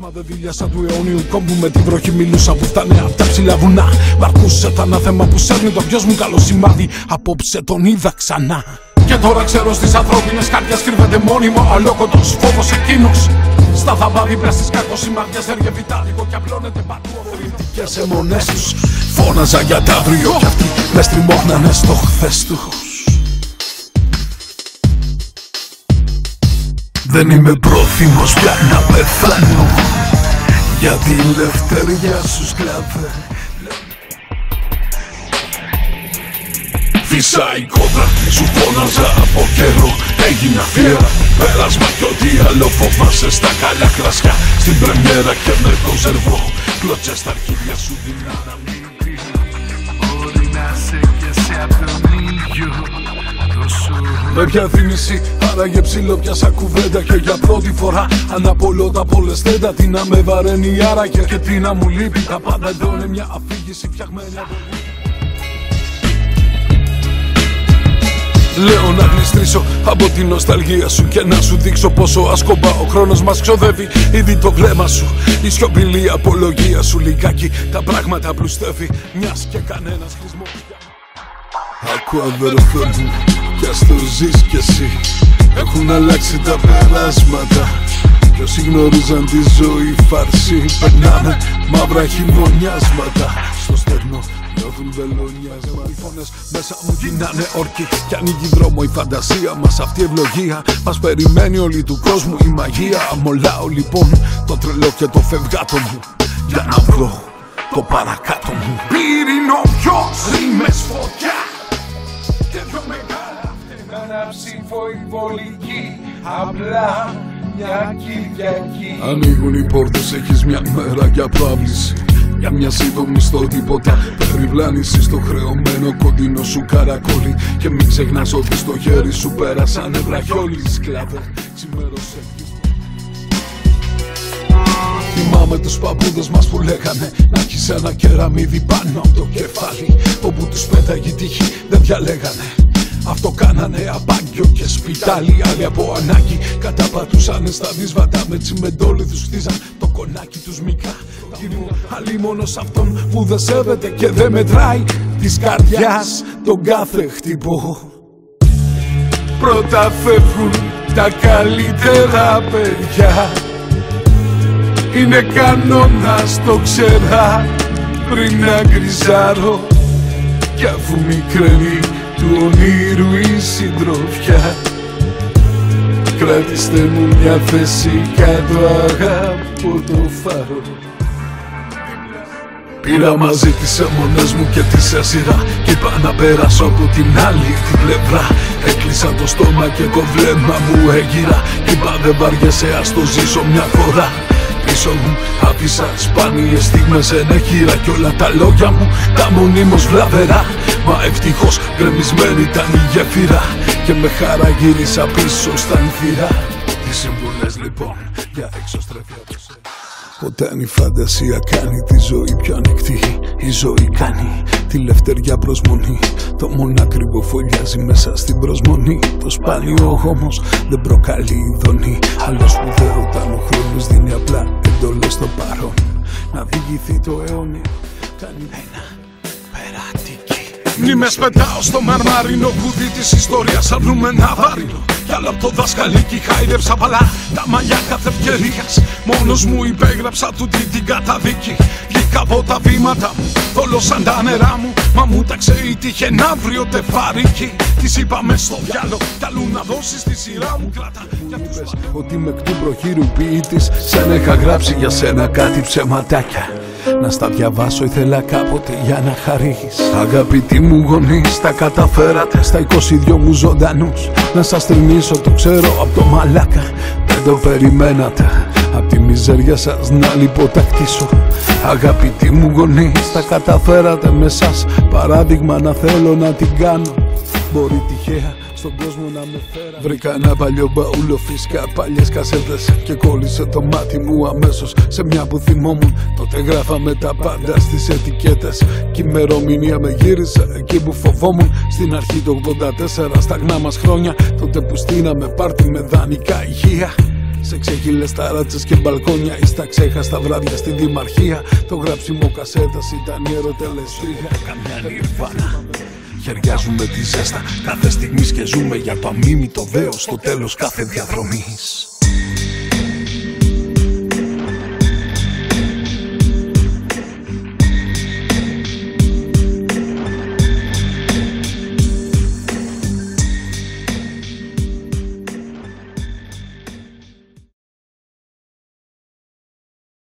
Μα δεν δίλιασα του αιώνιου κόμπου με την βροχή μιλούσα που φτάνε απ' τα ψηλά βουνά. Μαρκούσε το ανάθεμα που σέρνει το ποιος μου καλό σημάδι. Απόψε τον είδα ξανά. Και τώρα ξέρω στις ανθρώπινες καρδιές κρύβεται μόνιμο αλόκοτος φόβος εκείνος Στα θαμπάδι πες στις κακοσημαδιές έργε βιτάδικο και απλώνεται παντού Κριτικές αιμονές τους Φώναζα για τα αύριο κι αυτοί μες στριμώχνανε στο χθες τους Δεν είμαι πρόθυμος πια να πεθάνω. Για την ελευθερία σου σκλάβε. Φυσάει κόντρα, σου φώναζα από καιρό. Έγινα φιέρα, πέρασμα κι ό,τι άλλο φοβάσαι Στα καλά κρασιά, στην πρεμιέρα και με το ζερβό Κλωτσές στα αρχίδια σου δυνάνα μην Μπορεί να σε και σε απ' τον ήλιο Τόσο Με ποια θύμηση, άραγε ψηλό πιάσα κουβέντα Και για πρώτη φορά. Αναπολώ τα πολεστέντα Τι να με βαραίνει άραγε και τι να μου λείπει. Τα πάντα εδώ είναι μια αφήγηση φτιαγμένη από Λέω να γλιστρήσω από την νοσταλγία σου και να σου δείξω πόσο άσκοπα ο χρόνος μας ξοδεύει. Ήδη το βλέμμα σου, η σιωπηλή απολογία σου λιγάκι Τα πράγματα πλουστεύει, μιας και κανένας χρησιμοποιεί Άκου αδερφέ μου, κι ας το ζεις κι εσύ Έχουν αλλάξει τα περάσματα. Κι όσοι γνωρίζαν τη ζωή φάρση Περνάνε μαύρα χειμωνιάσματα. Στο στερνό νιώθουν βελονιάσματα. Οι φωνές μέσα μου γίνανε όρκοι. Κι ανοίγει δρόμο η φαντασία μας. Αυτή η ευλογία μας περιμένει όλη του κόσμου η μαγεία. Αμολάω λοιπόν το τρελό και το φευγάτο μου. Για να βρω το παρακάτω μου. Πύρινο ποιος υπολική Απλά μια Κυριακή. Ανοίγουν οι πόρτες, έχεις μια μέρα για πρόβληση για μια σύντομη στο τίποτα Περιβλάνηση στο χρεωμένο κοντινό σου καρακόλι. Και μην ξεχνάς ότι στο χέρι σου πέρασαν βραχιόλι Σκλάβε, ξημέρωσε. Θυμάμαι τους παππούδες μας που λέγανε Να έχεις ένα κεραμίδι πάνω από το κεφάλι. Όπου τους πέταγε η τύχη δεν διαλέγανε αυτό κάνανε αμπάγκιο και σπιτάλι. Άλλοι από ανάγκη καταπατούσανε στα δύσβατα Με τσιμεντόλι τους χτίζαν το κονάκι τους μικρά Άλλοι μόνο σ' αυτόν που δεν σέβεται και δεν μετράει Της καρδιάς τον κάθε χτυπώ Πρώτα φεύγουν τα καλύτερα παιδιά. Είναι κανόνας το ξέρα. Πριν να γκριζάρω Κι αφού μικραίνει του ονείρου η συντροφιά. Κράτηστε μου μια θέση κάτω αγάπω το φάρο. Πήρα μαζί τις αιμονές μου και τη σε σειρά Κι είπα να πέρασω από την άλλη την πλευρά. Έκλεισα το στόμα και το βλέμμα μου έγιρα Κι είπα δεν βαριέσαι ας το ζήσω μια φορά Πίσω μου. Άφησα σπάνιες στιγμές ενέχειρα Κι όλα τα λόγια μου. Τα μονίμως βλαβερά Μα ευτυχώς γκρεμισμένη ήταν η γέφυρα. Και με χαρά γύρισα πίσω στα ανθυρά Τι συμβουλές λοιπόν για εξωστρέφεια από σένα όταν η φαντασία κάνει τη ζωή πιο ανοιχτή Η ζωή κάνει τη λευτεριά προσμονή. Το μονάκριβο φωλιάζει μέσα στην προσμονή. Το σπάνιο όμως δεν προκαλεί ειδονή. Άλλος σπουδαίο όταν ο χρόνος δίνει απλά εντολές στο παρόν. Να διηγηθεί το αιώνιο Κάνει ένα περάτικη. Μνήμες πετάω στο μαρμάρινο κουδί της ιστορίας Αν βρούμε ένα βάρινο. Κι άλλο από το δασκαλίκι χάιδεψα παλά. Τα μαλλιά κάθε ευκαιρίας Μόνος μου υπέγραψα τούτη την καταδίκη. Βγήκα από τα βήματα μου, θόλωσαν τα νερά μου. Μα μου ταξε η τύχε να βρει ο τεφάρικη Της είπαμε στο διάλο, κι αλλού να δώσεις τη σειρά μου. Κράτα για τους είπες ότι με εκ του προχείρου ποιήτης Σαν είχα γράψει για σένα κάτι ψεματάκια. Να στα διαβάσω ήθελα κάποτε για να χαρείς Αγαπητοί μου γονείς τα καταφέρατε στα 22 μου ζωντανούς. Να σας τριμήσω το ξέρω από το μαλάκα. Δεν το περιμένατε Απ' τη μιζέρια σας να λιποτακτήσω. Αγαπητοί μου γονείς τα καταφέρατε με σας. Παράδειγμα να θέλω να την κάνω. Μπορεί τυχαία στον κόσμο να με φέρα Βρήκα ένα παλιό μπαούλο φυσικά παλιές κασέτες. Και κόλλησε το μάτι μου αμέσως σε μια που θυμόμουν. Τότε γράφαμε τα πάντα στις ετικέτες. Κι ημερομηνία με γύρισε εκεί που φοβόμουν. Στην αρχή το 84 στα γνά μας χρόνια. Τότε που στείναμε πάρτι με δανεικά υγεία Σε ξεχύλες ταράτσες και μπαλκόνια ή στα ξέχαστα βράδια στην Δημαρχία. Το γράψιμο κασέτας ήταν η ερωτελεστρία Καμιά νιρβάνα Χαιριάζουμε τη ζέστα κάθε στιγμή και ζούμε για το αμίμητο δέος στο τέλος κάθε διαδρομής